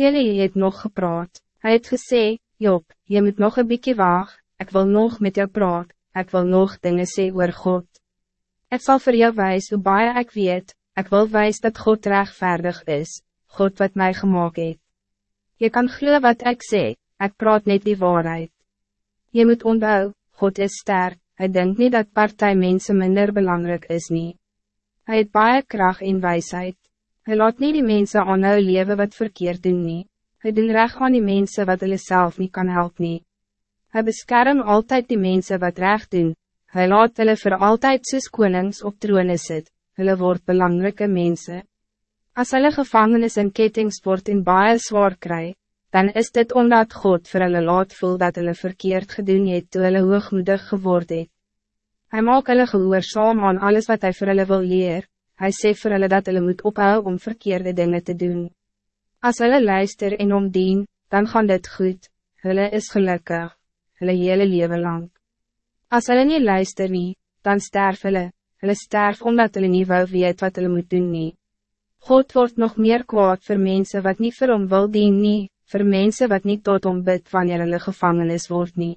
Jullie het nog gepraat. Hij het gesê, Job, je moet nog een beetje waag, ik wil nog met jou praat, ik wil nog dingen sê oor God. Ik zal voor jou wijs hoe baie ik weet, ik wil wijs dat God rechtvaardig is, God wat mij gemaakt het. Je kan glo wat ik sê, ik praat niet die waarheid. Je moet onthou, God is sterk, hij denkt niet dat partij mensen minder belangrijk is niet. Hij het baie kracht in wijsheid. Hij laat niet die mensen aanhou leven wat verkeerd doen nie. Hij doen recht aan die mensen wat hulle self niet kan helpen. nie. Hij beskerm altijd die mensen wat recht doen. Hij laat hulle voor altijd soos konings op troone sit. Hulle word belangrijke mensen. Als hulle gevangenis in kettings word en baie zwaar kry, dan is dit omdat God vir hulle laat voel dat hulle verkeerd gedoen het toe hulle hoogmoedig geword het. Hy maak hulle gehoorzaam aan alles wat hij voor hulle wil leer, hy sê vir hulle dat hulle moet ophou om verkeerde dingen te doen. Als hulle luister en omdien, dan gaan dit goed, hulle is gelukkig, hulle hele leven lang. Als hulle niet luister nie, dan sterf hulle, hulle sterf omdat hulle nie wou weet wat hulle moet doen nie. God wordt nog meer kwaad voor mensen wat niet vir hom wil dien nie, voor mensen wat niet tot hom bid wanneer hulle gevangenis word nie.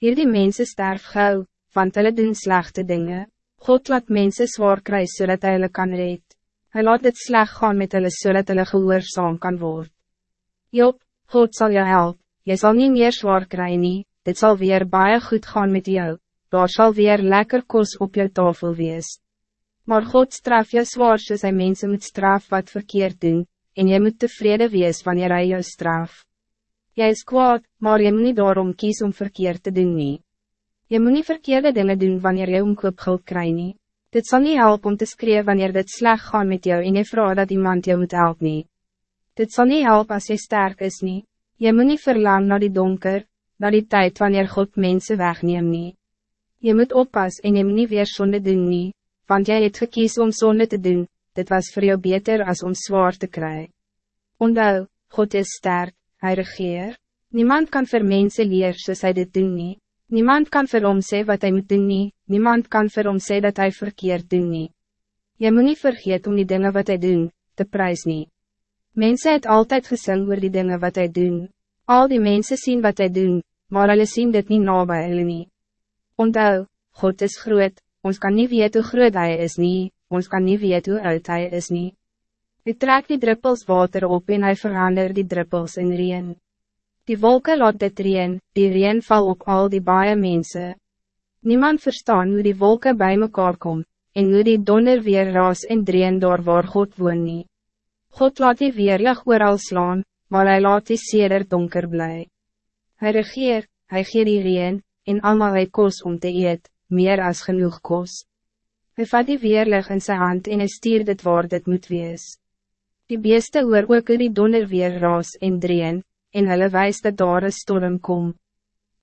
Hierdie mensen sterf gauw, want hulle doen slechte dingen. God laat mensen zwaar kry zodat hij hulle kan red. Hij laat het sleg gaan met hulle zodat hulle gehoorzaam kan worden. Job, God zal je helpen. Je zal niet meer zwaar krijgen, nie, dit zal weer baie goed gaan met jou. Daar zal weer lekker kos op je tafel wees. Maar God straf je zwaar soos hy mense moet straf wat verkeerd doen, en je moet tevreden wees wanneer hij jou straf. Jij is kwaad, maar je moet niet daarom kies om verkeerd te doen nie. Je moet niet verkeerde dingen doen wanneer je omkoop geld krijgt nie. Dit zal niet helpen om te schreeuwen wanneer dit slecht gaat met jou en je vrouw dat iemand jou moet helpen. Nie. Dit zal niet helpen als je sterk is niet. Je moet niet verlangen naar die donker, naar die tijd wanneer God mensen wegneemt. Nie. Je moet oppassen en je moet niet weer zonde doen, nie, want jij het gekies om zonde te doen, dit was voor jou beter als om zwaar te krijgen. Ondou, God is sterk, hij regeert. Niemand kan voor mensen leren zoals hij dit doen niet. Niemand kan vir hom sê wat hij moet doen nie, niemand kan vir hom sê dat hij verkeerd doen nie. Jy moet nie vergeet om die dingen wat hij doen, te prijs nie. Mense het altijd gesing oor die dingen wat hij doen. Al die mensen zien wat hij doen, maar hulle sien dit nie na by hulle nie. Onthou, God is groot, ons kan niet weet hoe groot hij is nie, ons kan niet weet hoe oud hij is nie. Hij trekt die druppels water op en hij verandert die druppels in reen. Die wolken laat dit reen, die reen val op al die baie mensen. Niemand verstaan hoe die wolken bij mekaar kom, en hoe die donder weer raas en dreen door waar God woon nie. God laat die weerlig al slaan, maar hij laat die seder donker bly. Hij regeer, hij gee die reen, en allemaal hy kos om te eet, meer als genoeg kos. Hij vat die weerlig in zijn hand en hy stuur dit waar dit moet wees. Die beeste hoor ook die donder weer raas en dreen, en hulle wijs dat daar een storm kom.